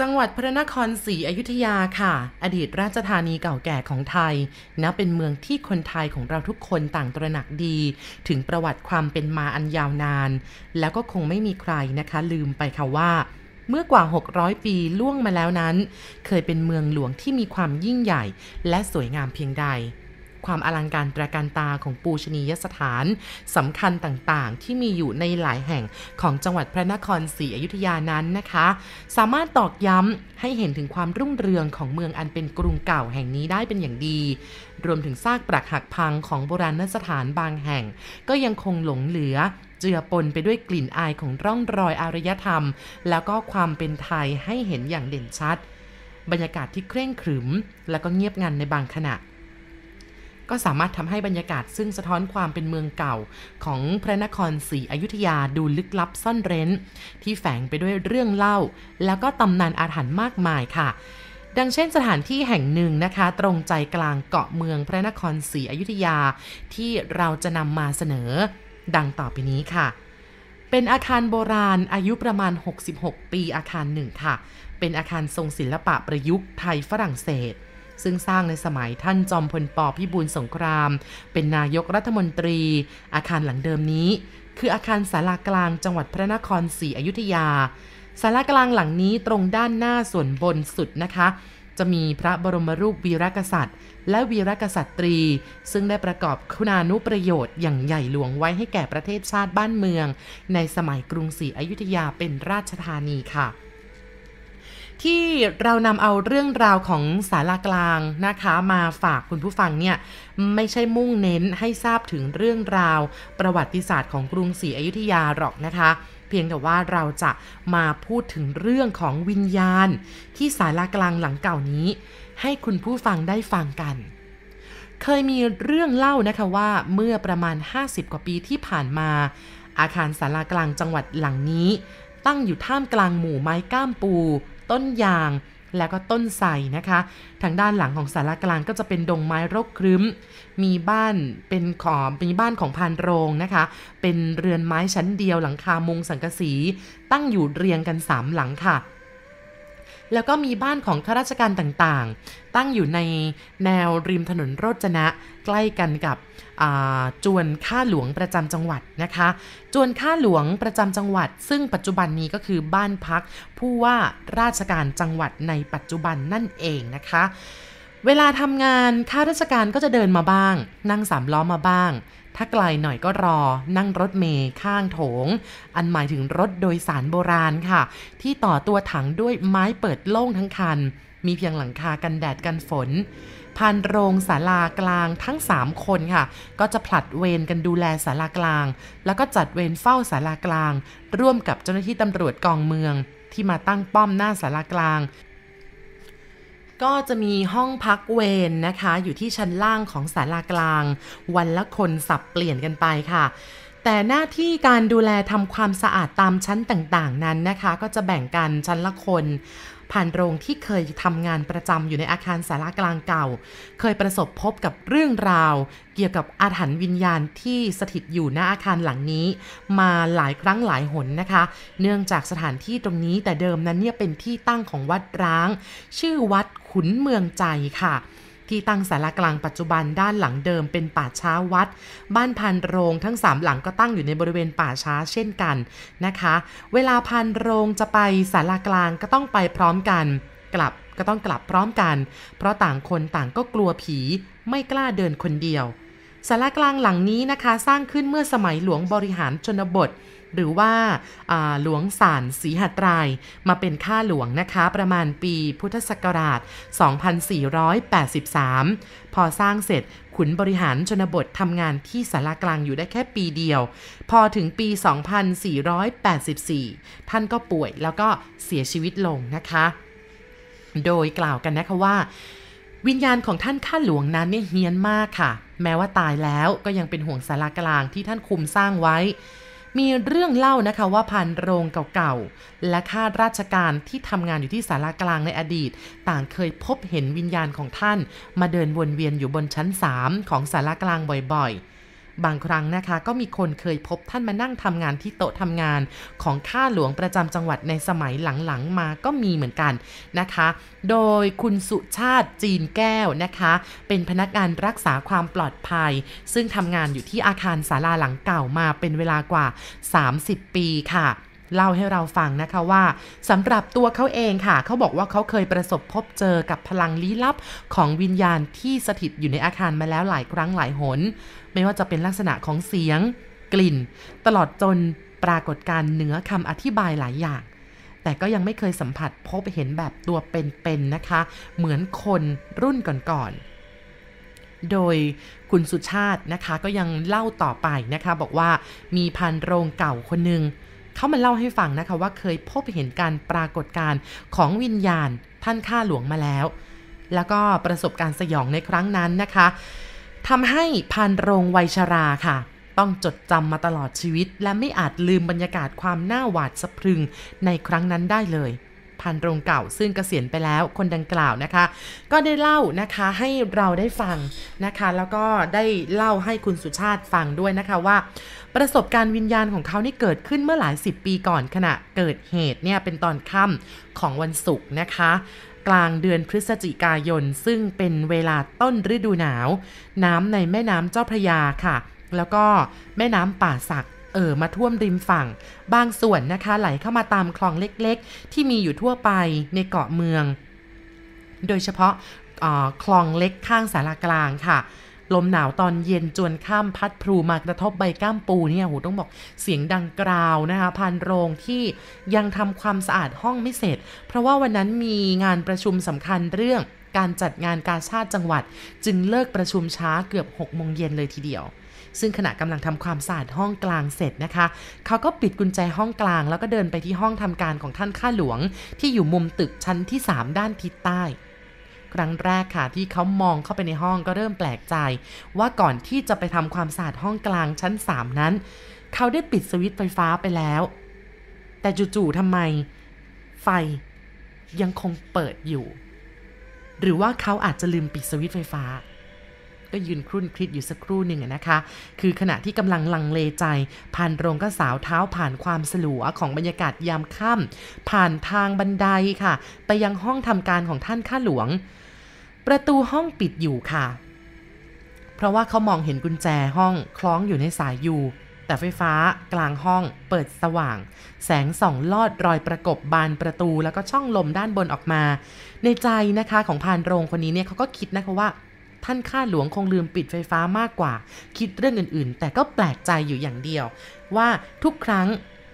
จังหวัดพระนครศรีอยุธยาค่ะ อดีตราชธานีเก่าแก่ของไทยนับเป็นเมืองที่คนไทยของเราทุกคนต่างตระหนักดี ถึงประวัติความเป็นมาอันยาวนาน แล้วก็คงไม่มีใครนะคะ ลืมไปค่ะว่า เมื่อกว่า 600 ปีล่วงมาแล้วนั้น เคยเป็นเมืองหลวงที่มีความยิ่งใหญ่ และสวยงามเพียงใด ความอลังการตระการตาของปูชนียสถานสำคัญต่างๆ ที่มีอยู่ในหลายแห่งของจังหวัดพระนครศรีอยุธยานั้นนะคะ สามารถตอกย้ำให้เห็นถึงความรุ่งเรืองของเมืองอันเป็นกรุงเก่าแห่งนี้ได้เป็นอย่างดี รวมถึงซากปรักหักพังของโบราณสถานบางแห่ง ก็ยังคงหลงเหลือเจือปนไปด้วยกลิ่นอายของร่องรอยอารยธรรม แล้วก็ความเป็นไทยให้เห็นอย่างเด่นชัด บรรยากาศที่เคร่งขรึม และก็เงียบงันในบางขณะ ก็สามารถทำให้บรรยากาศซึ่งสะท้อนความเป็นเมืองเก่า ของพระนครศรีอยุธยาดูลึกลับซ่อนเร้น ที่แฝงไปด้วยเรื่องเล่า แล้วก็ตำนานอาถรรพ์มากมายค่ะดังเช่นสถานที่แห่งหนึ่งนะคะ ตรงใจกลางเกาะเมืองพระนครศรีอยุธยา ที่เราจะนำมาเสนอ ดังต่อไปนี้ค่ะ เป็นอาคารโบราณอายุประมาณ 66 ปีอาคารหนึ่งค่ะ เป็นอาคารทรงศิลปะประยุกต์ไทยฝรั่งเศส ซึ่งสร้างในสมัยท่านจอมพลปพิบูลสงคราม เป็นนายกรัฐมนตรี อาคารหลังเดิมนี้ คืออาคารศาลากลางจังหวัดพระนครศรีอยุธยาศาลากลางหลังนี้ตรงด้านหน้าส่วนบนสุดนะคะ จะมีพระบรมรูปวีรกษัตริย์ และวีรกษัตรี ซึ่งได้ประกอบคุณานุประโยชน์อย่างใหญ่หลวงไว้ให้แก่ประเทศชาติบ้านเมือง ในสมัยกรุงศรีอยุธยาเป็นราชธานีค่ะ ที่เรานำเอาเรื่องราวของสารากลางนะคะ มาฝากคุณผู้ฟังเนี่ยไม่ใช่มุ่งเน้นให้ทราบถึงเรื่องราว ประวัติศาสตร์ของกรุงศรีอยุธยาหรอกนะคะ เพียงแต่ว่าเราจะมาพูดถึงเรื่องของวิญญาณ ที่สารากลางหลังเก่านี้ ให้คุณผู้ฟังได้ฟังกัน เคยมีเรื่องเล่านะคะว่าเมื่อประมาณ 50 กว่าปีที่ผ่านมา อาคารสารากลางจังหวัดหลังนี้ ตั้งอยู่ท่ามกลางหมู่ไม้ก้ามปู ต้นยาง แล้วก็ต้นไทรนะคะ ทางด้านหลังของสารกลางก็จะเป็นดงไม้รกครึ้ม มีบ้านเป็นขอมีบ้านของพานโรงนะคะ เป็นเรือนไม้ชั้นเดียวหลังคามุงสังกะสี ตั้งอยู่เรียงกันสามหลังค่ะ แล้วก็มีบ้านของข้าราชการต่างๆ ตั้งอยู่ในแนวริมถนนโรจนะ ใกล้กันกับจวนข้าหลวงประจำจังหวัดนะคะ จวนข้าหลวงประจำจังหวัด ซึ่งปัจจุบันนี้ก็คือบ้านพักผู้ว่าราชการจังหวัดในปัจจุบันนั่นเองนะคะ เวลาทำงานข้าราชการก็จะเดินมาบ้าง นั่งสามล้อมาบ้าง ถ้าไกลหน่อยก็รอนั่งรถเมย์ข้างโถง อันหมายถึงรถโดยสารโบราณค่ะ ที่ต่อตัวถังด้วยไม้เปิดโล่งทั้งคัน มีเพียงหลังคากันแดดกันฝนพันโรงศาลากลางทั้ง 3 คนค่ะ ก็จะผลัดเวรกันดูแลศาลากลาง แล้วก็จัดเวรเฝ้าศาลากลาง ร่วมกับเจ้าหน้าที่ตำรวจกองเมือง ที่มาตั้งป้อมหน้าศาลากลาง ก็จะมีห้องพักเวรนนะคะ อยู่ที่ชั้นล่างของศาลากลาง วันละคนสับเปลี่ยนกันไปค่ะ แต่หน้าที่การดูแลทำความสะอาดตามชั้นต่างๆนั้นนะคะ ก็จะแบ่งกันชั้นละคน ผ่านโรงที่เคยทำงานประจำอยู่ในอาคารสารากลางเก่า เคยประสบพบกับเรื่องราว เกี่ยวกับอาถรรพ์วิญญาณที่สถิตอยู่หน้าอาคารหลังนี้ มาหลายครั้งหลายหนนะคะ เนื่องจากสถานที่ตรงนี้แต่เดิมนั้นเนี่ยเป็นที่ตั้งของวัดร้าง ชื่อวัดขุนเมืองใจค่ะ ที่ตั้งสารกลางปัจจุบันด้านหลังเดิมเป็นป่าช้าวัด บ้านพันโรงทั้ง 3 หลังก็ตั้งอยู่ในบริเวณป่าช้าเช่นกันนะคะ เวลาพันโรงจะไปสารกลางก็ต้องไปพร้อมกัน กลับก็ต้องกลับพร้อมกัน เพราะต่างคนต่างก็กลัวผีไม่กล้าเดินคนเดียวสารกลางหลังนี้นะคะ สร้างขึ้นเมื่อสมัยหลวงบริหารชนบท หรือว่าหลวงสารสีหัตรายมาเป็นข้าหลวงนะคะประมาณปีพุทธศักราช 2483 พอสร้างเสร็จขุนบริหารชนบททำงานที่สารากลางอยู่ได้แค่ปีเดียว พอถึงปี 2484 ท่านก็ป่วยแล้วก็เสียชีวิตลงนะคะ โดยกล่าวกันนะคะว่า วิญญาณของท่านข้าหลวงนั้นเนี่ยเฮี้ยนมากค่ะ แม้ว่าตายแล้วก็ยังเป็นห่วงสารากลางที่ท่านคุมสร้างไว้ มีเรื่องเล่านะคะว่าพันโรงเก่าๆ และข้าราชการที่ทำงานอยู่ที่ศาลากลางในอดีต ต่างเคยพบเห็นวิญญาณของท่าน มาเดินวนเวียนอยู่บนชั้น 3 ของศาลากลางบ่อยๆ บางครั้งนะคะก็มีคนเคยพบท่านมานั่งทำงานที่โต๊ะทำงานของข้าหลวงประจำจังหวัดในสมัยหลังๆมาก็มีเหมือนกันนะคะ โดยคุณสุชาติจีนแก้วนะคะ เป็นพนักงานรักษาความปลอดภัย ซึ่งทำงานอยู่ที่อาคารศาลาหลังเก่ามาเป็นเวลากว่า 30 ปีค่ะเล่าให้เราฟังนะคะว่าสำหรับตัวเขาเองค่ะ เขาบอกว่าเขาเคยประสบพบเจอกับพลังลี้ลับของวิญญาณที่สถิตอยู่ในอาคารมาแล้วหลายครั้งหลายหน ไม่ว่าจะเป็นลักษณะของเสียง กลิ่น ตลอดจนปรากฏการเหนือคำอธิบายหลายอย่าง แต่ก็ยังไม่เคยสัมผัสพบเห็นแบบตัวเป็นๆนนะคะ เหมือนคนรุ่นก่อนๆ โดยคุณสุชาตินะคะก็ยังเล่าต่อไปนะคะ บอกว่ามีพันโรงเก่าคนหนึ่งเขามาเล่าให้ฟังนะคะว่าเคยพบเห็นการปรากฏการณ์ของวิญญาณท่านข้าหลวงมาแล้ว แล้วก็ประสบการณ์สยองในครั้งนั้นนะคะ ทำให้พันโรงวัยชราค่ะ ต้องจดจำมาตลอดชีวิต และไม่อาจลืมบรรยากาศความน่าหวาดสะพรึงในครั้งนั้นได้เลยพันโรงเก่าซึ่งเกษียณไปแล้วคนดังกล่าวนะคะ ก็ได้เล่านะคะให้เราได้ฟังนะคะ แล้วก็ได้เล่าให้คุณสุชาติฟังด้วยนะคะว่า ประสบการณ์วิญญาณของเขานี่เกิดขึ้นเมื่อหลายสิบปีก่อนขณะเกิดเหตุเนี่ยเป็นตอนค่ำของวันศุกร์นะคะ กลางเดือนพฤศจิกายน ซึ่งเป็นเวลาต้นฤดูหนาว น้ำในแม่น้ำเจ้าพระยาค่ะ แล้วก็แม่น้ำป่าสักเอ่อมาท่วมริมฝั่ง บางส่วนนะคะไหลเข้ามาตามคลองเล็กๆ ที่มีอยู่ทั่วไปในเกาะเมือง โดยเฉพาะคลองเล็กข้างสารากลางค่ะ ลมหนาวตอนเย็นจวนข้ามพัดพลูมากระทบใบก้ามปูเนี่ยโหต้องบอกเสียงดังกราวนะคะพันโรงที่ยังทำความสะอาดห้องไม่เสร็จ เพราะว่าวันนั้นมีงานประชุมสำคัญเรื่องการจัดงานกาชาติจังหวัด จึงเลิกประชุมช้าเกือบ6โมงเย็นเลยทีเดียว ซึ่งขณะกำลังทำความสะอาดห้องกลางเสร็จนะคะ เขาก็ปิดกุญแจห้องกลาง แล้วก็เดินไปที่ห้องทำการของท่านข้าหลวง ที่อยู่มุมตึกชั้นที่ 3 ด้านทิศใต้ ครั้งแรกค่ะ ที่เขามองเข้าไปในห้องก็เริ่มแปลกใจ ว่าก่อนที่จะไปทำความสะอาดห้องกลางชั้น 3 นั้น เขาได้ปิดสวิตช์ไฟฟ้าไปแล้ว แต่จู่ๆทำไม ไฟยังคงเปิดอยู่ หรือว่าเขาอาจจะลืมปิดสวิตช์ไฟฟ้า ก็ยืนครุ่นคิดอยู่สักครู่หนึ่งนะคะ คือขณะที่กำลังลังเลใจ ผ่านโรงก็สาวเท้าผ่านความสลัวของบรรยากาศยามค่ำผ่านทางบันไดค่ะ ไปยังห้องทำการของท่านข้าหลวง ประตูห้องปิดอยู่ค่ะ เพราะว่าเขามองเห็นกุญแจห้องคล้องอยู่ในสายยูแต่ไฟฟ้ากลางห้องเปิดสว่าง แสงส่องลอดรอยประกบบานประตูแล้วก็ช่องลมด้านบนออกมา ในใจนะคะของพานโรงคนนี้เนี่ยเขาก็คิดนะคะว่า ท่านข้าหลวงคงลืมปิดไฟฟ้ามากกว่า คิดเรื่องอื่นๆ แต่ก็แปลกใจอยู่อย่างเดียว ว่าทุกครั้ง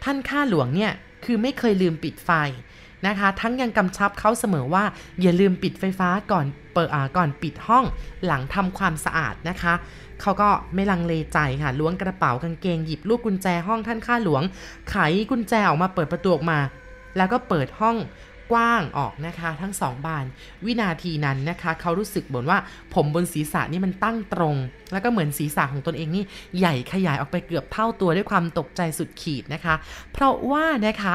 ท่านข้าหลวงเนี่ยคือไม่เคยลืมปิดไฟ นะคะ ทั้งยังกำชับเขาเสมอว่าอย่าลืมปิดไฟฟ้าก่อนเปิดก่อนปิดห้องหลังทำความสะอาดนะคะเขาก็ไม่ลังเลใจค่ะล้วงกระเป๋ากางเกงหยิบลูกกุญแจห้องท่านข้าหลวง ไขกุญแจออกมาเปิดประตูออกมา แล้วก็เปิดห้อง กว้างออกนะคะทั้งสองบาน วินาทีนั้นนะคะ เขารู้สึกบ่นว่าผมบนศีรษะนี่มันตั้งตรง แล้วก็เหมือนศีรษะของตนเองนี่ใหญ่ขยายออกไปเกือบเท่าตัวด้วยความตกใจสุดขีดนะคะ เพราะว่านะคะ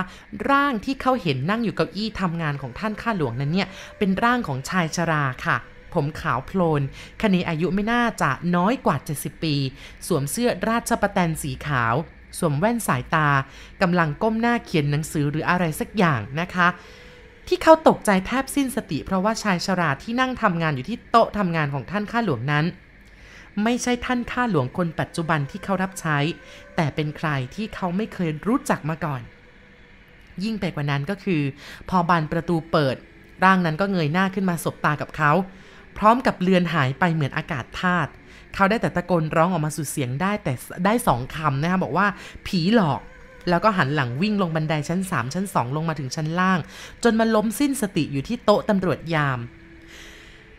ร่างที่เขาเห็นนั่งอยู่เก้าอี้ทำงานของท่านข้าหลวงนั้นเนี่ยเป็นร่างของชายชราค่ะผมขาวโพลนคณีอายุไม่น่าจะน้อยกว่า 70 ปี สวมเสื้อราชประแตนสีขาว สวมแว่นสายตากำลังก้มหน้าเขียนหนังสือหรืออะไรสักอย่างนะคะ ที่เขาตกใจแทบสิ้นสติ เพราะว่าชายชราที่นั่งทำงานอยู่ที่โต๊ะทำงานของท่านข้าหลวงนั้น ไม่ใช่ท่านข้าหลวงคนปัจจุบันที่เขารับใช้ แต่เป็นใครที่เขาไม่เคยรู้จักมาก่อน ยิ่งไปกว่านั้นก็คือ พอบานประตูเปิด ร่างนั้นก็เงยหน้าขึ้นมาสบตากับเขา พร้อมกับเลือนหายไปเหมือนอากาศธาตุเขาได้แต่ตะโกนร้องออกมาสุดเสียงได้แต่ได้สองคำนะคะบอกว่า ผีหลอก แล้วก็หันหลังวิ่งลงบันไดชั้น 3 ชั้น 2 ลงมาถึงชั้นล่าง จนมาล้มสิ้นสติอยู่ที่โต๊ะตำรวจยาม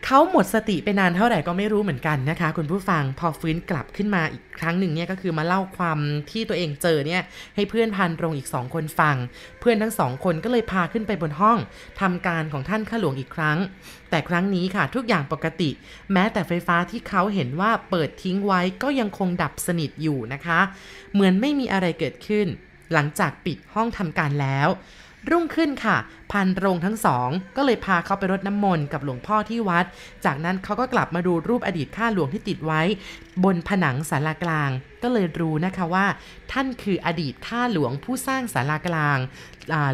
เขาหมดสติไปนานเท่าไหร่ก็ไม่รู้เหมือนกันนะคะ คุณผู้ฟังพอฟื้นกลับขึ้นมาอีกครั้งหนึ่งเนี่ยก็คือมาเล่าความที่ตัวเองเจอเนี่ยให้เพื่อนพันตรงอีกสองคนฟัง เพื่อนทั้งสองคนก็เลยพาขึ้นไปบนห้องทำการของท่านข้าหลวงอีกครั้ง แต่ครั้งนี้ค่ะทุกอย่างปกติ แม้แต่ไฟฟ้าที่เขาเห็นว่าเปิดทิ้งไว้ก็ยังคงดับสนิทอยู่นะคะ เหมือนไม่มีอะไรเกิดขึ้น หลังจากปิดห้องทำการแล้ว รุ่งขึ้นค่ะ พันโรงทั้งสอง ก็เลยพาเขาไปรดน้ำมนต์กับหลวงพ่อที่วัด จากนั้นเขาก็กลับมาดูรูปอดีตข้าหลวงที่ติดไว้ บนผนังศาลากลาง ก็เลยรู้นะคะว่า ท่านคืออดีตข้าหลวงผู้สร้างศาลากลาง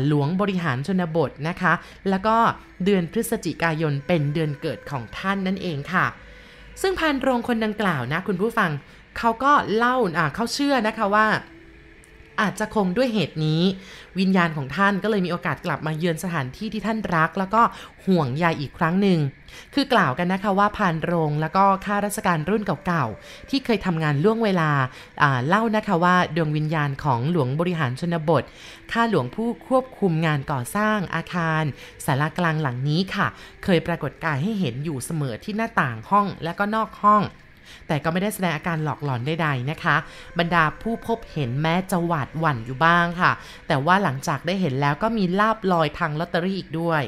หลวงบริหารชนบทนะคะ แล้วก็เดือนพฤศจิกายนเป็นเดือนเกิดของท่านนั่นเองค่ะ ซึ่งพันโรงคนดังกล่าวนะคุณผู้ฟังเขาก็เล่าเขาเชื่อนะคะว่า อาจจะคงด้วยเหตุนี้ วิญญาณของท่านก็เลยมีโอกาสกลับมาเยือนสถานที่ที่ท่านรัก แล้วก็ห่วงใยอีกครั้งหนึ่ง คือกล่าวกันนะคะว่าพานโรงแล้วก็ข้าราชการรุ่นเก่าๆ ที่เคยทำงานล่วงเวลาเล่านะคะว่าดวงวิญญาณของหลวงบริหารชนบท ข้าหลวงผู้ควบคุมงานก่อสร้างอาคารสารากลางหลังนี้ค่ะ เคยปรากฏกายให้เห็นอยู่เสมอที่หน้าต่างห้องและก็นอกห้อง แต่ก็ไม่ได้แสดงอาการหลอกหลอนใดๆนะคะ บรรดาผู้พบเห็นแม้จะหวาดหวั่นอยู่บ้างค่ะ แต่ว่าหลังจากได้เห็นแล้วก็มีลาบลอยทางลอตเตอรี่อีกด้วย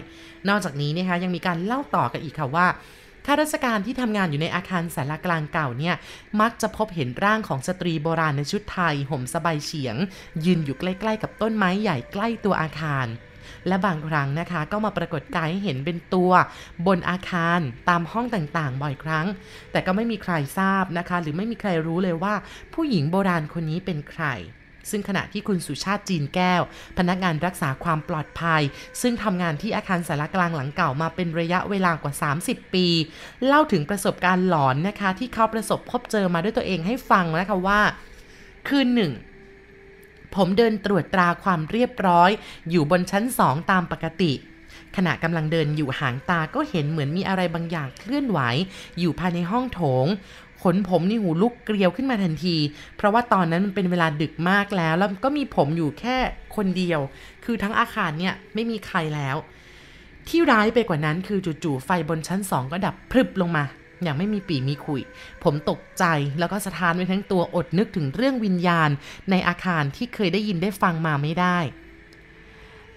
นอกจากนี้นะคะยังมีการเล่าต่อกันอีกค่ะว่าข้าราชการที่ทำงานอยู่ในอาคารสารกลางเก่าเนี่ย มักจะพบเห็นร่างของสตรีโบราณในชุดไทย ห่มสบายเฉียง ยืนอยู่ใกล้ ๆ กับต้นไม้ใหญ่ใกล้ตัวอาคาร และบางครั้งนะคะ ก็มาปรากฏกายให้เห็นเป็นตัว บนอาคารตามห้องต่างๆ บ่อยครั้ง แต่ก็ไม่มีใครทราบนะคะ หรือไม่มีใครรู้เลยว่า ผู้หญิงโบราณคนนี้เป็นใครซึ่งขณะที่คุณสุชาติจีนแก้ว พนักงานรักษาความปลอดภัย ซึ่งทำงานที่อาคารสารกลางหลังเก่ามาเป็นระยะเวลากว่า 30 ปี เล่าถึงประสบการณ์หลอนนะคะ ที่เขาประสบพบเจอมาด้วยตัวเองให้ฟังนะคะว่า คืนหนึ่ง ผมเดินตรวจตราความเรียบร้อย อยู่บนชั้นสองตามปกติ ขณะกำลังเดินอยู่หางตาก็เห็นเหมือนมีอะไรบางอย่างเคลื่อนไหว อยู่ภายในห้องโถงขนผมนี่หูลุกเกลียวขึ้นมาทันที เพราะว่าตอนนั้นมันเป็นเวลาดึกมากแล้ว แล้วก็มีผมอยู่แค่คนเดียว คือทั้งอาคารเนี่ยไม่มีใครแล้ว ที่ร้ายไปกว่านั้นคือจู่ๆไฟบนชั้นสองก็ดับพรึบลงมา อย่างไม่มีปีมีคุย ผมตกใจแล้วก็สะท้านไปทั้งตัวอดนึกถึงเรื่องวิญญาณ ในอาคารที่เคยได้ยินได้ฟังมาไม่ได้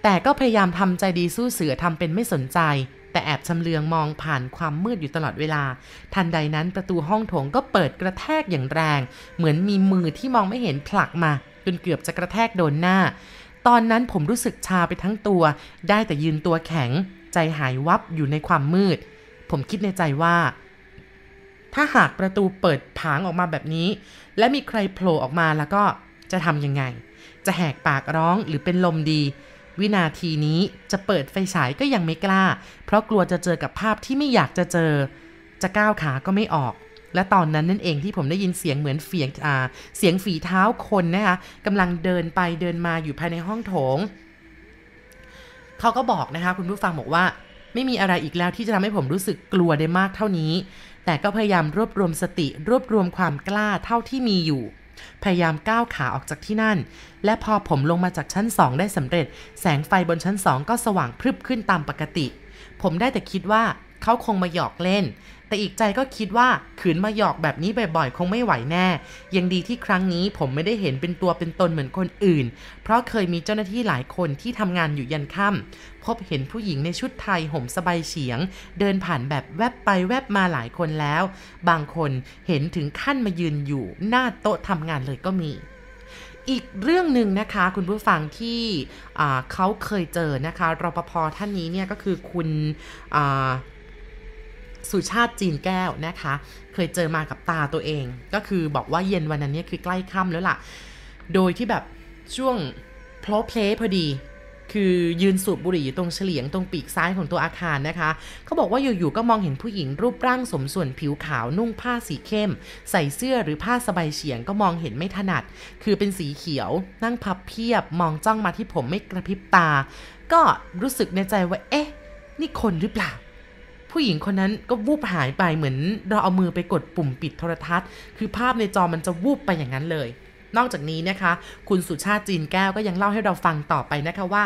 แต่ก็พยายามทำใจดีสู้เสือทำเป็นไม่สนใจ แต่แอบชำเลืองมองผ่านความมืดอยู่ตลอดเวลา ทันใดนั้นประตูห้องโถงก็เปิดกระแทกอย่างแรง เหมือนมีมือที่มองไม่เห็นผลักมาจนเกือบจะกระแทกโดนหน้า ตอนนั้นผมรู้สึกชาไปทั้งตัว ได้แต่ยืนตัวแข็ง ใจหายวับอยู่ในความมืด ผมคิดในใจว่า ถ้าหากประตูเปิดผางออกมาแบบนี้ และมีใครโผล่ออกมาแล้วก็จะทำยังไง จะแหกปากร้องหรือเป็นลมดี วินาทีนี้จะเปิดไฟฉายก็ยังไม่กล้า เพราะกลัวจะเจอกับภาพที่ไม่อยากจะเจอ จะก้าวขาก็ไม่ออก และตอนนั้นนั่นเองที่ผมได้ยินเสียงเหมือนเฟียงอาเสียงฝีเท้าคนนะคะกำลังเดินไปเดินมาอยู่ภายในห้องโถงเขาก็บอกนะคะคุณผู้ฟังบอกว่า ไม่มีอะไรอีกแล้วที่จะทำให้ผมรู้สึกกลัวได้มากเท่านี้ แต่ก็พยายามรวบรวมสติรวบรวมความกล้าเท่าที่มีอยู่ พยายามก้าวขาออกจากที่นั่น และพอผมลงมาจากชั้นสองได้สำเร็จ แสงไฟบนชั้นสองก็สว่างพรึบขึ้นตามปกติ ผมได้แต่คิดว่าเขาคงมาหยอกเล่น แต่อีกใจก็คิดว่าขืนมาหยอกแบบนี้บ่อยๆ คงไม่ไหวแน่ ยังดีที่ครั้งนี้ผมไม่ได้เห็นเป็นตัวเป็นตนเหมือนคนอื่น เพราะเคยมีเจ้าหน้าที่หลายคนที่ทำงานอยู่ยันค่ำพบเห็นผู้หญิงในชุดไทยห่มสบายเฉียง เดินผ่านแบบแวบไปแวบมาหลายคนแล้ว บางคนเห็นถึงขั้นมายืนอยู่ หน้าโต๊ะทำงานเลยก็มีอีกเรื่องหนึ่งนะคะคุณผู้ฟังที่เขาเคยเจอนะคะรปภท่านนี้เนี่ยก็คือคุณ สุชาติจีนแก้วนะคะ เคยเจอมากับตาตัวเอง ก็คือบอกว่าเย็นวันนั้นเนี่ยคือใกล้ค่ำแล้วล่ะ โดยที่แบบช่วงโพลเพลพอดี คือยืนสูบบุหรี่อยู่ตรงเฉลียงตรงปีกซ้ายของตัวอาคารนะคะ เขาบอกว่าอยู่ๆก็มองเห็นผู้หญิงรูปร่างสมส่วนผิวขาวนุ่งผ้าสีเข้ม ใส่เสื้อหรือผ้าสบายเฉียงก็มองเห็นไม่ถนัด คือเป็นสีเขียว นั่งพับเพียบ มองจ้องมาที่ผมไม่กระพริบตา ก็รู้สึกในใจว่าเอ๊ะ นี่คนหรือเปล่า ผู้หญิงคนนั้นก็วูบหายไปเหมือนเราเอามือไปกดปุ่มปิดโทรทัศน์ คือภาพในจอมันจะวูบไปอย่างนั้นเลย นอกจากนี้นะคะ คุณสุชาติจีนแก้วก็ยังเล่าให้เราฟังต่อไปนะคะว่า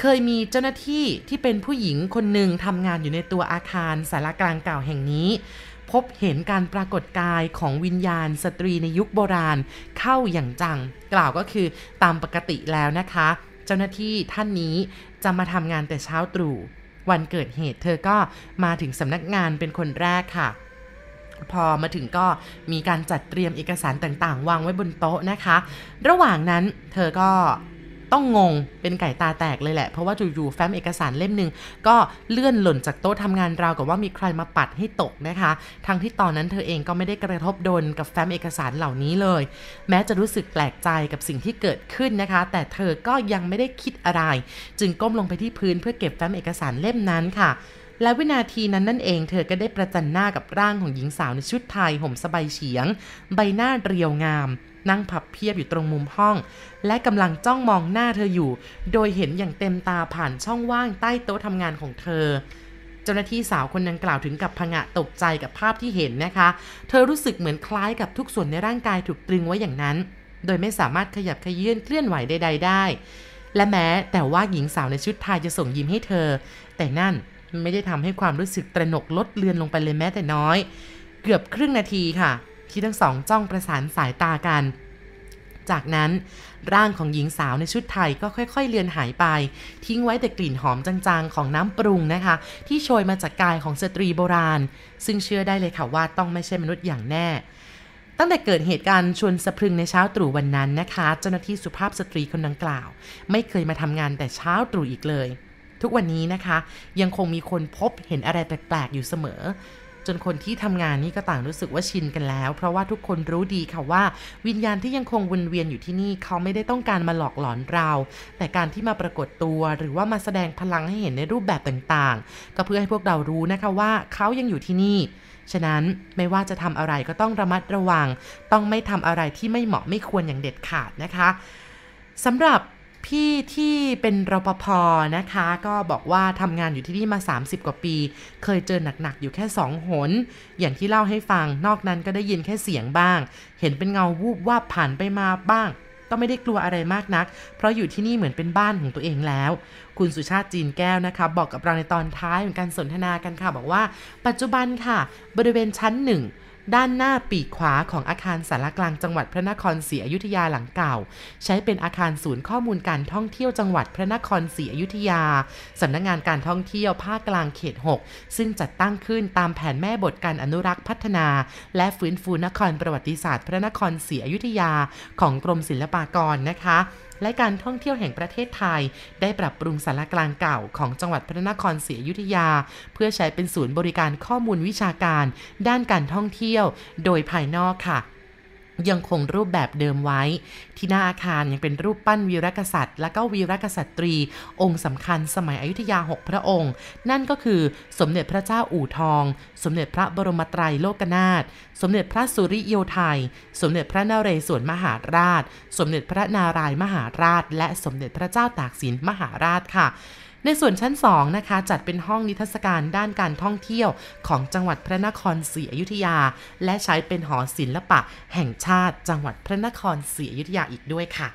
เคยมีเจ้าหน้าที่ที่เป็นผู้หญิงคนหนึ่งทำงานอยู่ในตัวอาคารสารกลางเก่าแห่งนี้ พบเห็นการปรากฏกายของวิญญาณสตรีในยุคโบราณเข้าอย่างจัง กล่าวก็คือตามปกติแล้วนะคะ เจ้าหน้าที่ท่านนี้จะมาทำงานแต่เช้าตรู่ วันเกิดเหตุเธอก็มาถึงสำนักงานเป็นคนแรกค่ะพอมาถึงก็มีการจัดเตรียมเอกสารต่างๆ วางไว้บนโต๊ะนะคะ ระหว่างนั้นเธอก็ ต้องงงงเป็นไก่ตาแตกเลยแหละ เพราะว่าอยู่ๆแฟ้มเอกสารเล่มหนึ่งก็เลื่อนหล่นจากโต๊ะทำงานราวกับว่ามีใครมาปัดให้ตกนะคะ ทั้งที่ตอนนั้นเธอเองก็ไม่ได้กระทบโดนกับแฟ้มเอกสารเหล่านี้เลย แม้จะรู้สึกแปลกใจกับสิ่งที่เกิดขึ้นนะคะ แต่เธอก็ยังไม่ได้คิดอะไร จึงก้มลงไปที่พื้นเพื่อเก็บแฟ้มเอกสารเล่มนั้นค่ะและวินาทีนั้นนั่นเองเธอก็ได้ประจันหน้ากับร่างของหญิงสาวในชุดไทยห่มสบายเฉียง ใบหน้าเรียวงาม นั่งพับเพียบอยู่ตรงมุมห้อง และกำลังจ้องมองหน้าเธออยู่ โดยเห็นอย่างเต็มตาผ่านช่องว่างใต้โต๊ะทำงานของเธอ เจ้าหน้าที่สาวคนดังกล่าวถึงกับพงะตกใจกับภาพที่เห็นนะคะ เธอรู้สึกเหมือนคล้ายกับทุกส่วนในร่างกายถูกตรึงไว้อย่างนั้น โดยไม่สามารถขยับขยื่นเคลื่อนไหวใด ๆ ได้ และแม้แต่ว่าหญิงสาวในชุดไทยจะส่งยิ้มให้เธอ แต่นั่นไม่ได้ทำให้ความรู้สึกตระหนกลดเลือนลงไปเลยแม้แต่น้อย เกือบครึ่งนาทีค่ะ ที่ทั้งสองจ้องประสานสายตากัน จากนั้นร่างของหญิงสาวในชุดไทยก็ค่อยๆเลือนหายไป ทิ้งไว้แต่กลิ่นหอมจางๆ ของน้ำปรุงนะคะ ที่โชยมาจากกายของสตรีโบราณ ซึ่งเชื่อได้เลยค่ะว่าต้องไม่ใช่มนุษย์อย่างแน่ตั้งแต่เกิดเหตุการณ์ชวนสะพรึงในเช้าตรู่วันนั้นนะคะ เจ้าหน้าที่สุภาพสตรีคนดังกล่าว ไม่เคยมาทำงานแต่เช้าตรู่อีกเลย ทุกวันนี้นะคะ ยังคงมีคนพบเห็นอะไรแปลกๆอยู่เสมอ จนคนที่ทำงานนี่ก็ต่างรู้สึกว่าชินกันแล้ว เพราะว่าทุกคนรู้ดีค่ะว่า วิญญาณที่ยังคงวนเวียนอยู่ที่นี่เขาไม่ได้ต้องการมาหลอกหลอนเรา แต่การที่มาปรากฏตัวหรือว่ามาแสดงพลังให้เห็นในรูปแบบต่างๆ ก็เพื่อให้พวกเรารู้นะคะว่าเขายังอยู่ที่นี่ฉะนั้นไม่ว่าจะทำอะไรก็ต้องระมัดระวัง ต้องไม่ทำอะไรที่ไม่เหมาะไม่ควรอย่างเด็ดขาดนะคะสำหรับ พี่ที่เป็นรปภนะคะ ก็บอกว่าทำงานอยู่ที่นี่มา 30 กว่าปี เคยเจอหนักๆอยู่แค่2หน อย่างที่เล่าให้ฟัง นอกนั้นก็ได้ยินแค่เสียงบ้าง เห็นเป็นเงาวูบว่าบผ่านไปมาบ้าง ก็ไม่ได้กลัวอะไรมากนัก เพราะอยู่ที่นี่เหมือนเป็นบ้านของตัวเองแล้ว คุณสุชาติจีนแก้วนะคะ บอกกับเราในตอนท้ายของการสนทนากันค่ะ บอกว่า ปัจจุบันค่ะ บริเวณชั้นหนึ่ง ด้านหน้าปีกขวาของอาคารสารกลางจังหวัดพระนครศรีอยุธยาหลังเก่า ใช้เป็นอาคารศูนย์ข้อมูลการท่องเที่ยวจังหวัดพระนครศรีอยุธยาสำนักงงานการท่องเที่ยวภาคกลางเขต 6 ซึ่งจัดตั้งขึ้นตามแผนแม่บทการอนุรักษ์พัฒนา และฟื้นฟูนครประวัติศาสตร์ พระนครศรีอยุธยาของกรมศิลปากรนะคะ และการท่องเที่ยวแห่งประเทศไทย ได้ปรับปรุงสารกลางเก่าของจังหวัดพระนครศรีอยุธยา เพื่อใช้เป็นศูนย์บริการข้อมูลวิชาการ ด้านการท่องเที่ยว โดยภายนอกค่ะ ยังคงรูปแบบเดิมไว้ ที่หน้าอาคารยังเป็นรูปปั้นวีรกษัตริย์ และก็วีรกษัตรี องค์สำคัญสมัยอยุธยา 6 พระองค์ นั่นก็คือสมเด็จพระเจ้าอู่ทอง สมเด็จพระบรมไตรโลกนาถสมเด็จพระสุริโยไทย สมเด็จพระนเรศวรมหาราช สมเด็จพระนารายมหาราช และสมเด็จพระเจ้าตากสินมหาราชค่ะ ในส่วนชั้น 2 นะคะ จัดเป็นห้องนิทรรศการด้านการท่องเที่ยวของจังหวัดพระนครศรีอยุธยา และใช้เป็นหอศิลปะแห่งชาติ จังหวัดพระนครศรีอยุธยาอีกด้วยค่ะ